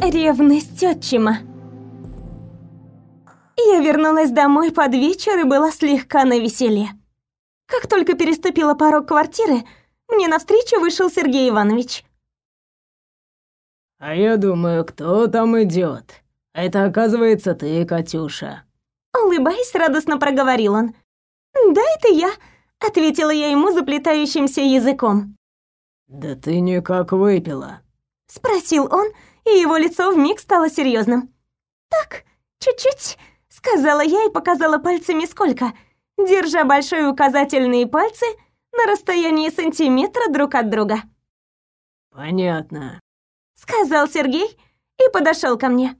Ревность отчима. Я вернулась домой под вечер и была слегка навеселе. Как только переступила порог квартиры, мне навстречу вышел Сергей Иванович. «А я думаю, кто там идет? Это, оказывается, ты, Катюша». Улыбаясь, радостно проговорил он. «Да, это я», — ответила я ему заплетающимся языком. «Да ты никак выпила», — спросил он, и его лицо вмиг стало серьезным. «Так, чуть-чуть», — сказала я и показала пальцами сколько, держа большие указательные пальцы на расстоянии сантиметра друг от друга. «Понятно», — сказал Сергей и подошел ко мне.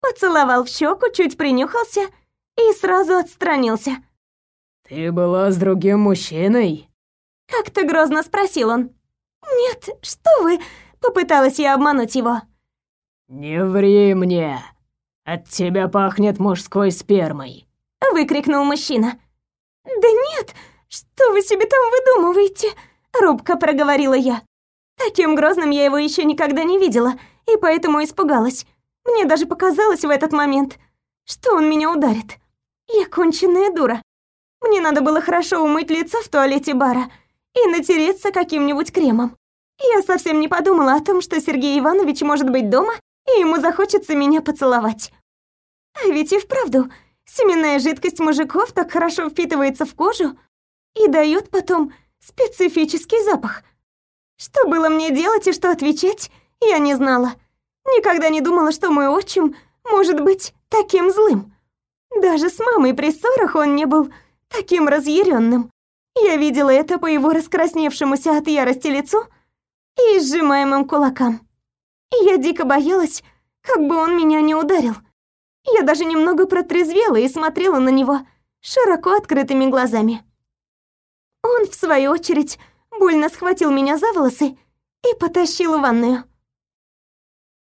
Поцеловал в щеку, чуть принюхался и сразу отстранился. «Ты была с другим мужчиной?» Как-то грозно спросил он. «Нет, что вы!» — попыталась я обмануть его. «Не ври мне! От тебя пахнет мужской спермой!» — выкрикнул мужчина. «Да нет, что вы себе там выдумываете?» — робко проговорила я. Таким грозным я его еще никогда не видела, и поэтому испугалась. Мне даже показалось в этот момент, что он меня ударит. Я конченная дура. Мне надо было хорошо умыть лицо в туалете бара и натереться каким-нибудь кремом. Я совсем не подумала о том, что Сергей Иванович может быть дома, и ему захочется меня поцеловать. А ведь и вправду, семенная жидкость мужиков так хорошо впитывается в кожу и дает потом специфический запах. Что было мне делать и что отвечать, я не знала. Никогда не думала, что мой отчим может быть таким злым. Даже с мамой при ссорах он не был таким разъяренным. Я видела это по его раскрасневшемуся от ярости лицу и сжимаемым кулакам. И я дико боялась, как бы он меня не ударил. Я даже немного протрезвела и смотрела на него широко открытыми глазами. Он, в свою очередь, больно схватил меня за волосы и потащил в ванную.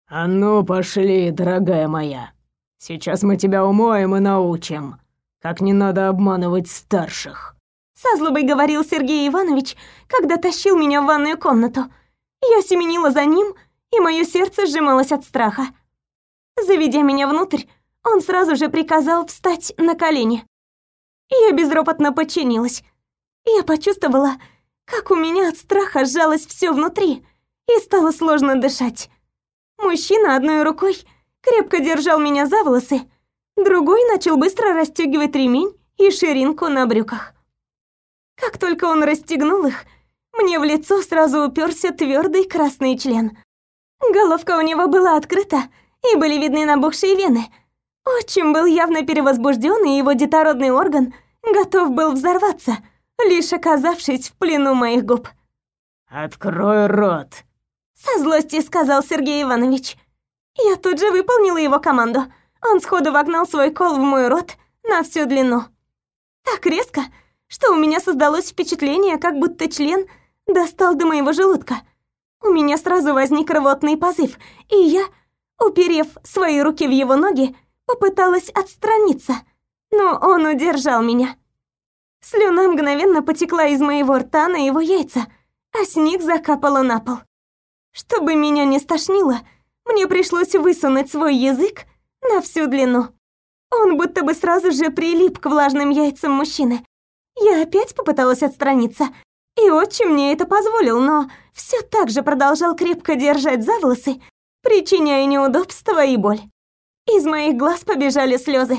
«А ну, пошли, дорогая моя. Сейчас мы тебя умоем и научим, как не надо обманывать старших». Со злобой говорил Сергей Иванович, когда тащил меня в ванную комнату. Я семенила за ним, и мое сердце сжималось от страха. Заведя меня внутрь, он сразу же приказал встать на колени. Я безропотно подчинилась. Я почувствовала, как у меня от страха сжалось все внутри, и стало сложно дышать. Мужчина одной рукой крепко держал меня за волосы, другой начал быстро расстегивать ремень и ширинку на брюках. Как только он расстегнул их, мне в лицо сразу уперся твердый красный член. Головка у него была открыта, и были видны набухшие вены. Отчим был явно перевозбужден, и его детородный орган готов был взорваться, лишь оказавшись в плену моих губ. «Открой рот!» Со злости сказал Сергей Иванович. Я тут же выполнила его команду. Он сходу вогнал свой кол в мой рот на всю длину. Так резко, что у меня создалось впечатление, как будто член достал до моего желудка. У меня сразу возник рвотный позыв, и я, уперев свои руки в его ноги, попыталась отстраниться, но он удержал меня. Слюна мгновенно потекла из моего рта на его яйца, а с них закапала на пол. Чтобы меня не стошнило, мне пришлось высунуть свой язык на всю длину. Он будто бы сразу же прилип к влажным яйцам мужчины. Я опять попыталась отстраниться, и отчим мне это позволил, но все так же продолжал крепко держать за волосы, причиняя неудобства и боль. Из моих глаз побежали слезы,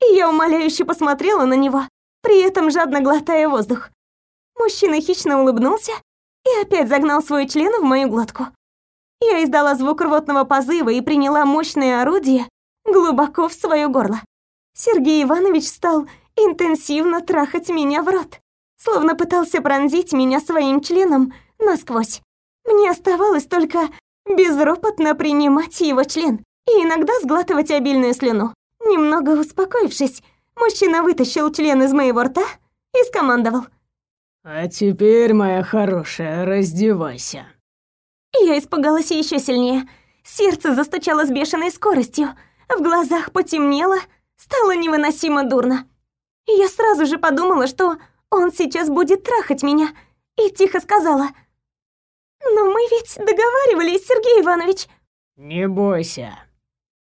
и я умоляюще посмотрела на него, при этом жадно глотая воздух. Мужчина хищно улыбнулся и опять загнал свой член в мою глотку. Я издала звук рвотного позыва и приняла мощное орудие глубоко в свое горло. Сергей Иванович стал интенсивно трахать меня в рот, словно пытался пронзить меня своим членом насквозь. Мне оставалось только безропотно принимать его член и иногда сглатывать обильную слюну. Немного успокоившись, мужчина вытащил член из моего рта и скомандовал. «А теперь, моя хорошая, раздевайся». Я испугалась еще сильнее. Сердце застучало с бешеной скоростью, в глазах потемнело, стало невыносимо дурно. Я сразу же подумала, что он сейчас будет трахать меня, и тихо сказала. «Но мы ведь договаривались, Сергей Иванович». «Не бойся.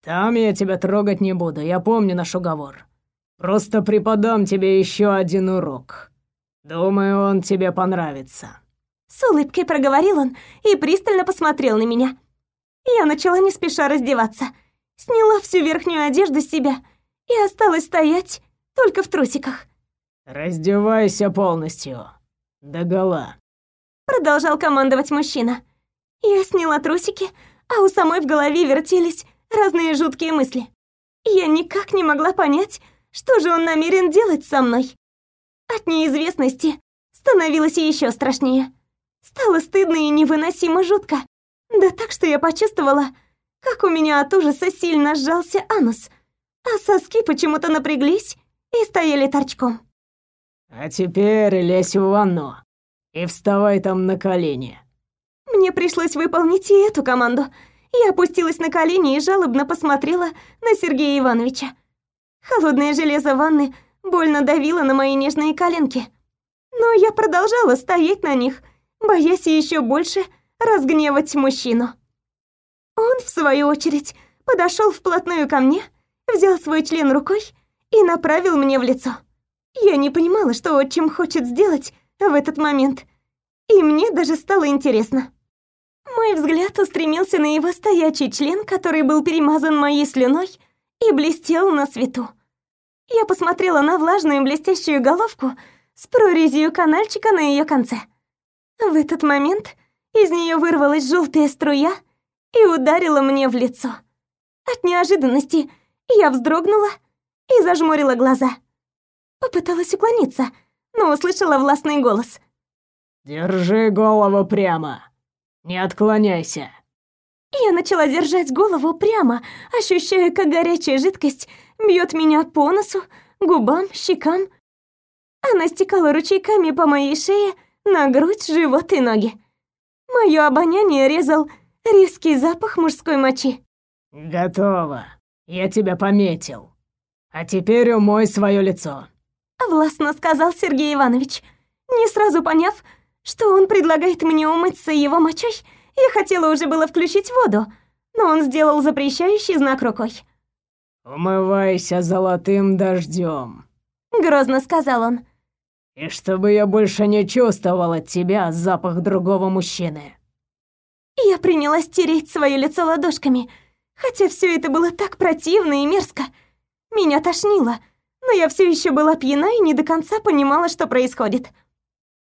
Там я тебя трогать не буду, я помню наш уговор. Просто преподам тебе еще один урок. Думаю, он тебе понравится». С улыбкой проговорил он и пристально посмотрел на меня. Я начала не спеша раздеваться. Сняла всю верхнюю одежду с себя и осталась стоять только в трусиках. «Раздевайся полностью. Догола», — продолжал командовать мужчина. Я сняла трусики, а у самой в голове вертелись разные жуткие мысли. Я никак не могла понять, что же он намерен делать со мной. От неизвестности становилось еще страшнее. Стало стыдно и невыносимо жутко. Да так, что я почувствовала, как у меня от ужаса сильно сжался анус, а соски почему-то напряглись и стояли торчком. «А теперь лезь в ванну и вставай там на колени». Мне пришлось выполнить и эту команду. Я опустилась на колени и жалобно посмотрела на Сергея Ивановича. Холодное железо ванны больно давило на мои нежные коленки. Но я продолжала стоять на них, боясь еще больше разгневать мужчину. Он, в свою очередь, подошел вплотную ко мне, взял свой член рукой и направил мне в лицо. Я не понимала, что отчим хочет сделать в этот момент, и мне даже стало интересно. Мой взгляд устремился на его стоячий член, который был перемазан моей слюной и блестел на свету. Я посмотрела на влажную блестящую головку с прорезью канальчика на ее конце. В этот момент из нее вырвалась желтая струя и ударила мне в лицо. От неожиданности я вздрогнула и зажмурила глаза. Попыталась уклониться, но услышала властный голос. «Держи голову прямо, не отклоняйся». Я начала держать голову прямо, ощущая, как горячая жидкость бьет меня по носу, губам, щекам. Она стекала ручейками по моей шее, на грудь, живот и ноги. Мое обоняние резал резкий запах мужской мочи. «Готово. Я тебя пометил. А теперь умой свое лицо». Властно сказал Сергей Иванович. Не сразу поняв, что он предлагает мне умыться его мочой, я хотела уже было включить воду, но он сделал запрещающий знак рукой. «Умывайся золотым дождем», — грозно сказал он. «И чтобы я больше не чувствовал от тебя запах другого мужчины». Я принялась тереть свое лицо ладошками, хотя все это было так противно и мерзко. Меня тошнило, но я все еще была пьяна и не до конца понимала, что происходит.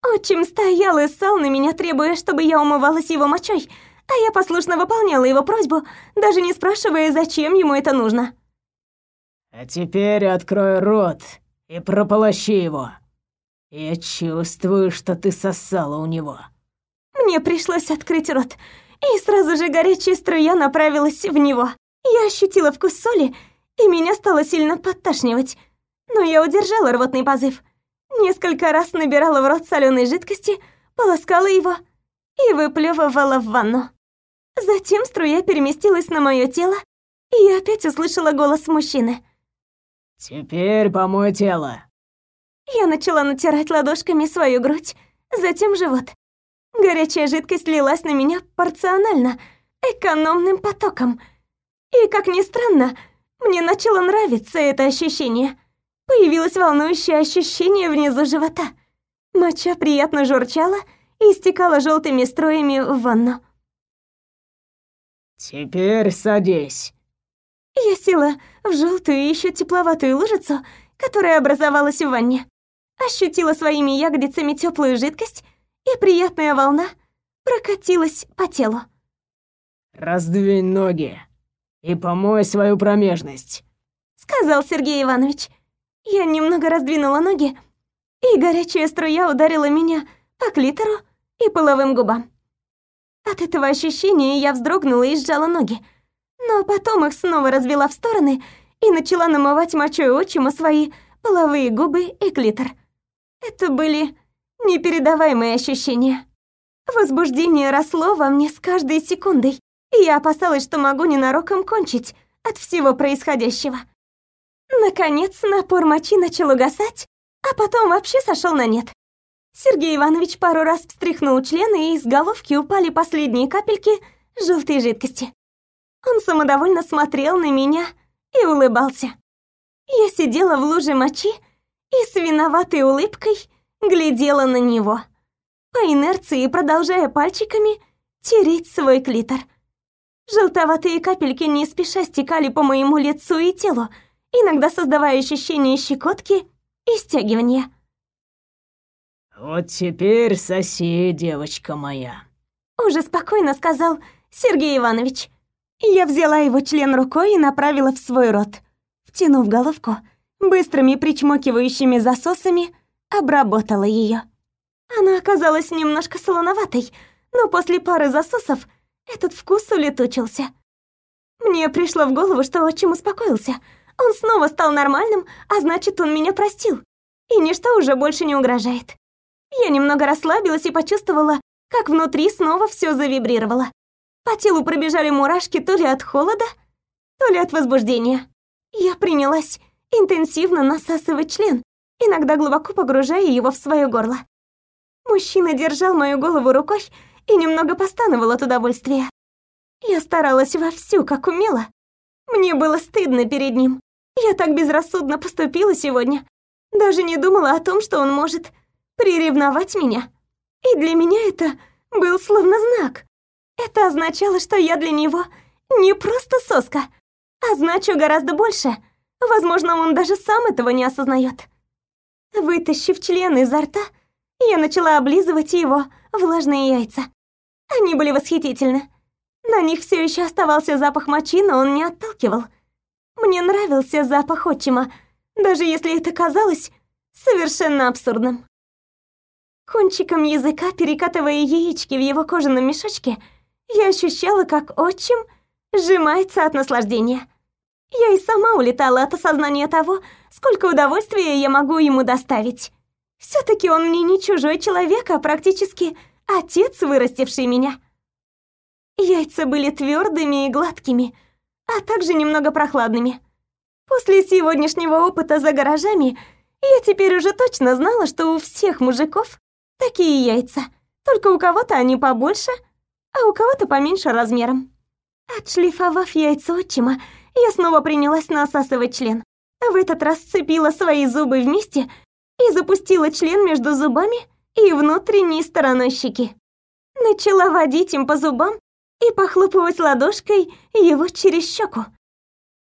Отчим стоял и ссал на меня, требуя, чтобы я умывалась его мочой, а я послушно выполняла его просьбу, даже не спрашивая, зачем ему это нужно. «А теперь открой рот и прополощи его. Я чувствую, что ты сосала у него». Мне пришлось открыть рот, и сразу же горячая струя направилась в него. Я ощутила вкус соли, и меня стало сильно подташнивать. Но я удержала рвотный позыв. Несколько раз набирала в рот соленой жидкости, полоскала его и выплевывала в ванну. Затем струя переместилась на мое тело, и я опять услышала голос мужчины. «Теперь помой тело». Я начала натирать ладошками свою грудь, затем живот. Горячая жидкость лилась на меня порционально, экономным потоком. И, как ни странно, мне начало нравиться это ощущение. Появилось волнующее ощущение внизу живота. Моча приятно журчала и стекала желтыми струями в ванну. «Теперь садись». Я села в желтую еще тепловатую лужицу, которая образовалась в ванне. Ощутила своими ягодицами теплую жидкость, и приятная волна прокатилась по телу. «Раздвинь ноги и помой свою промежность», — сказал Сергей Иванович. Я немного раздвинула ноги, и горячая струя ударила меня по клитору и половым губам. От этого ощущения я вздрогнула и сжала ноги, но потом их снова развела в стороны и начала намывать мочой отчима свои половые губы и клитор. Это были непередаваемые ощущения. Возбуждение росло во мне с каждой секундой, и я опасалась, что могу ненароком кончить от всего происходящего. Наконец, напор мочи начал угасать, а потом вообще сошел на нет. Сергей Иванович пару раз встряхнул члены, и из головки упали последние капельки желтой жидкости. Он самодовольно смотрел на меня и улыбался. Я сидела в луже мочи и с виноватой улыбкой глядела на него, по инерции продолжая пальчиками тереть свой клитор. Желтоватые капельки не спеша стекали по моему лицу и телу, иногда создавая ощущение щекотки и стягивания. «Вот теперь соси, девочка моя», — уже спокойно сказал Сергей Иванович. Я взяла его член рукой и направила в свой рот, втянув головку, быстрыми причмокивающими засосами обработала ее. Она оказалась немножко солоноватой, но после пары засосов этот вкус улетучился. Мне пришло в голову, что отчим успокоился. Он снова стал нормальным, а значит, он меня простил. И ничто уже больше не угрожает. Я немного расслабилась и почувствовала, как внутри снова все завибрировало. По телу пробежали мурашки то ли от холода, то ли от возбуждения. Я принялась интенсивно насасывать член, иногда глубоко погружая его в свое горло. Мужчина держал мою голову рукой и немного постановал от удовольствия. Я старалась вовсю, как умела. Мне было стыдно перед ним. Я так безрассудно поступила сегодня. Даже не думала о том, что он может приревновать меня. И для меня это был словно знак. Это означало, что я для него не просто соска, а значу гораздо больше. Возможно, он даже сам этого не осознает. Вытащив член изо рта, я начала облизывать его влажные яйца. Они были восхитительны. На них все еще оставался запах мочи, но он не отталкивал. Мне нравился запах отчима, даже если это казалось совершенно абсурдным. Кончиком языка, перекатывая яички в его кожаном мешочке, я ощущала, как отчим сжимается от наслаждения. Я и сама улетала от осознания того, сколько удовольствия я могу ему доставить. все таки он мне не чужой человек, а практически отец, вырастивший меня. Яйца были твердыми и гладкими, а также немного прохладными. После сегодняшнего опыта за гаражами я теперь уже точно знала, что у всех мужиков такие яйца, только у кого-то они побольше, а у кого-то поменьше размером. Отшлифовав яйца отчима, я снова принялась насасывать член. В этот раз сцепила свои зубы вместе и запустила член между зубами и внутренней стороной щеки. Начала водить им по зубам и похлопывать ладошкой его через щеку.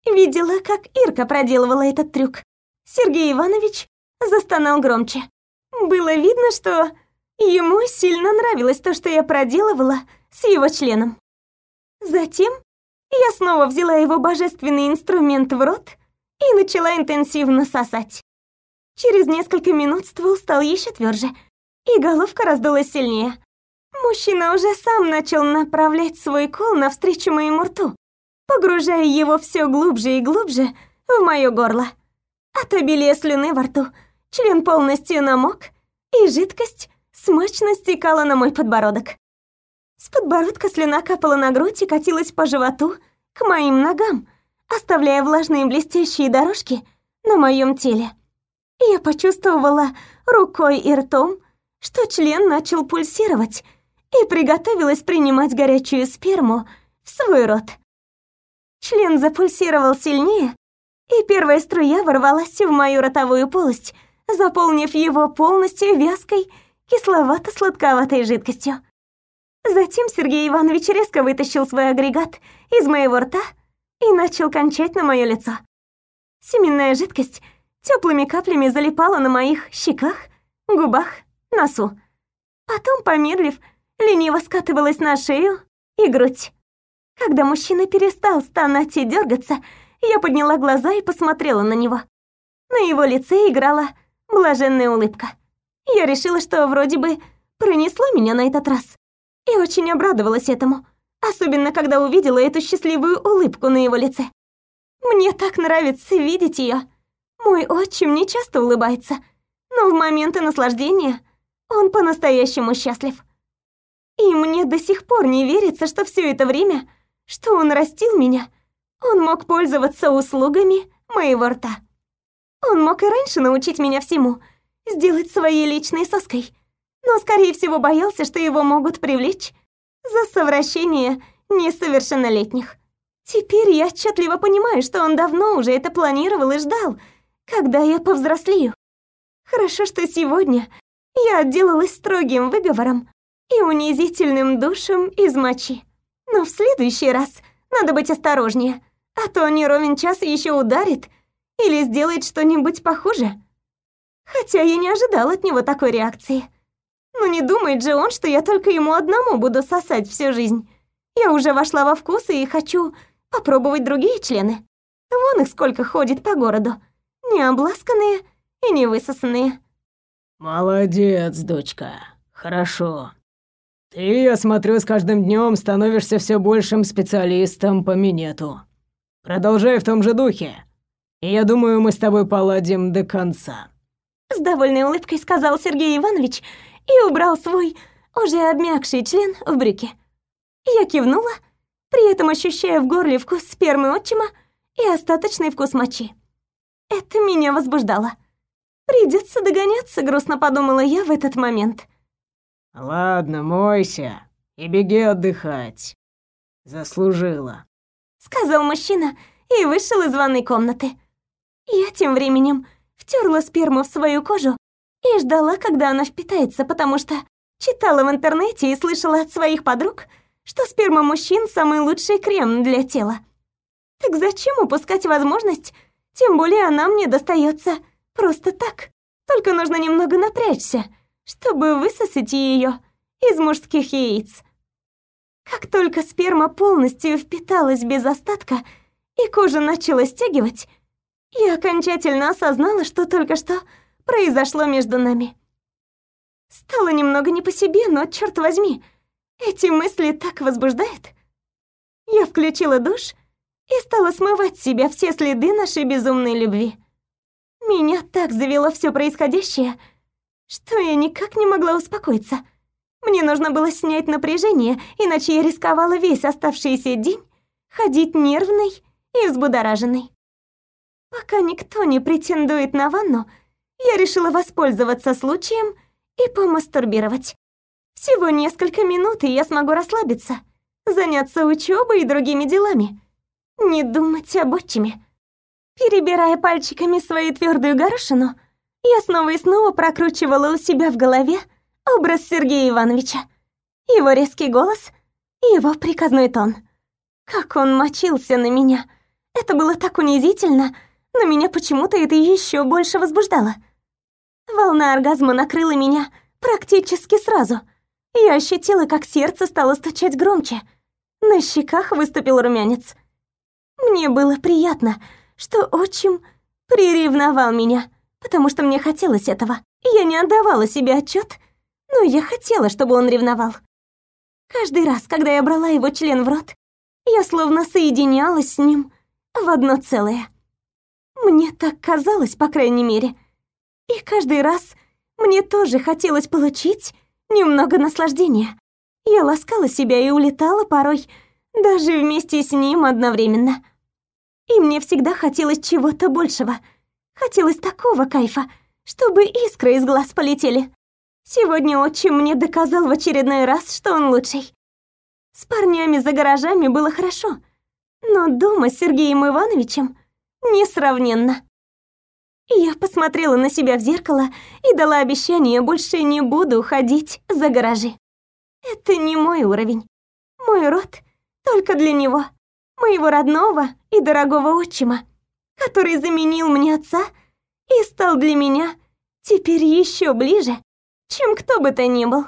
Видела, как Ирка проделывала этот трюк. Сергей Иванович застонал громче. Было видно, что ему сильно нравилось то, что я проделывала с его членом. Затем я снова взяла его божественный инструмент в рот и начала интенсивно сосать. Через несколько минут ствол стал еще тверже, и головка раздулась сильнее. Мужчина уже сам начал направлять свой кол навстречу моему рту, погружая его все глубже и глубже в мое горло. От обилия слюны во рту член полностью намок, и жидкость смачно стекала на мой подбородок. С подбородка слюна капала на грудь и катилась по животу к моим ногам, оставляя влажные блестящие дорожки на моем теле. Я почувствовала рукой и ртом, что член начал пульсировать, и приготовилась принимать горячую сперму в свой рот. Член запульсировал сильнее, и первая струя ворвалась в мою ротовую полость, заполнив его полностью вязкой, кисловато-сладковатой жидкостью. Затем Сергей Иванович резко вытащил свой агрегат из моего рта и начал кончать на мое лицо. Семенная жидкость теплыми каплями залипала на моих щеках, губах, носу. Потом, помедлив, лениво скатывалась на шею и грудь. Когда мужчина перестал стонать и дергаться, я подняла глаза и посмотрела на него. На его лице играла блаженная улыбка. Я решила, что вроде бы пронесло меня на этот раз и очень обрадовалась этому, особенно когда увидела эту счастливую улыбку на его лице. Мне так нравится видеть ее. Мой отчим не часто улыбается, но в моменты наслаждения он по-настоящему счастлив. И мне до сих пор не верится, что все это время, что он растил меня, он мог пользоваться услугами моего рта. Он мог и раньше научить меня всему, сделать своей личной соской но, скорее всего, боялся, что его могут привлечь за совращение несовершеннолетних. Теперь я отчетливо понимаю, что он давно уже это планировал и ждал, когда я повзрослею. Хорошо, что сегодня я отделалась строгим выговором и унизительным душем из мочи. Но в следующий раз надо быть осторожнее, а то не ровен час еще ударит или сделает что-нибудь похуже. Хотя я не ожидала от него такой реакции. Но не думает же он, что я только ему одному буду сосать всю жизнь. Я уже вошла во вкус и хочу попробовать другие члены. Вон их сколько ходит по городу. Не обласканные и не высосанные. Молодец, дочка. Хорошо. Ты, я смотрю, с каждым днем становишься все большим специалистом по минету. Продолжай в том же духе. И я думаю, мы с тобой поладим до конца. С довольной улыбкой сказал Сергей Иванович и убрал свой уже обмякший член в брюки. Я кивнула, при этом ощущая в горле вкус спермы отчима и остаточный вкус мочи. Это меня возбуждало. Придется догоняться, грустно подумала я в этот момент. Ладно, мойся и беги отдыхать. Заслужила. Сказал мужчина и вышел из ванной комнаты. Я тем временем втерла сперму в свою кожу и ждала, когда она впитается, потому что читала в интернете и слышала от своих подруг, что сперма мужчин самый лучший крем для тела. Так зачем упускать возможность, тем более она мне достается просто так. Только нужно немного напрячься, чтобы высосать ее из мужских яиц. Как только сперма полностью впиталась без остатка и кожа начала стягивать, я окончательно осознала, что только что произошло между нами. Стало немного не по себе, но, черт возьми, эти мысли так возбуждают. Я включила душ и стала смывать с себя все следы нашей безумной любви. Меня так завело все происходящее, что я никак не могла успокоиться. Мне нужно было снять напряжение, иначе я рисковала весь оставшийся день ходить нервной и взбудораженной. Пока никто не претендует на ванну, я решила воспользоваться случаем и помастурбировать. Всего несколько минут, и я смогу расслабиться, заняться учебой и другими делами. Не думать об отчиме. Перебирая пальчиками свою твердую горошину, я снова и снова прокручивала у себя в голове образ Сергея Ивановича, его резкий голос и его приказной тон. Как он мочился на меня. Это было так унизительно, но меня почему-то это еще больше возбуждало. Волна оргазма накрыла меня практически сразу. Я ощутила, как сердце стало стучать громче. На щеках выступил румянец. Мне было приятно, что отчим приревновал меня, потому что мне хотелось этого. Я не отдавала себе отчет, но я хотела, чтобы он ревновал. Каждый раз, когда я брала его член в рот, я словно соединялась с ним в одно целое. Мне так казалось, по крайней мере. И каждый раз мне тоже хотелось получить немного наслаждения. Я ласкала себя и улетала порой, даже вместе с ним одновременно. И мне всегда хотелось чего-то большего. Хотелось такого кайфа, чтобы искры из глаз полетели. Сегодня отчим мне доказал в очередной раз, что он лучший. С парнями за гаражами было хорошо, но дома с Сергеем Ивановичем несравненно. Я посмотрела на себя в зеркало и дала обещание, больше не буду ходить за гаражи. Это не мой уровень. Мой род только для него, моего родного и дорогого отчима, который заменил мне отца и стал для меня теперь еще ближе, чем кто бы то ни был.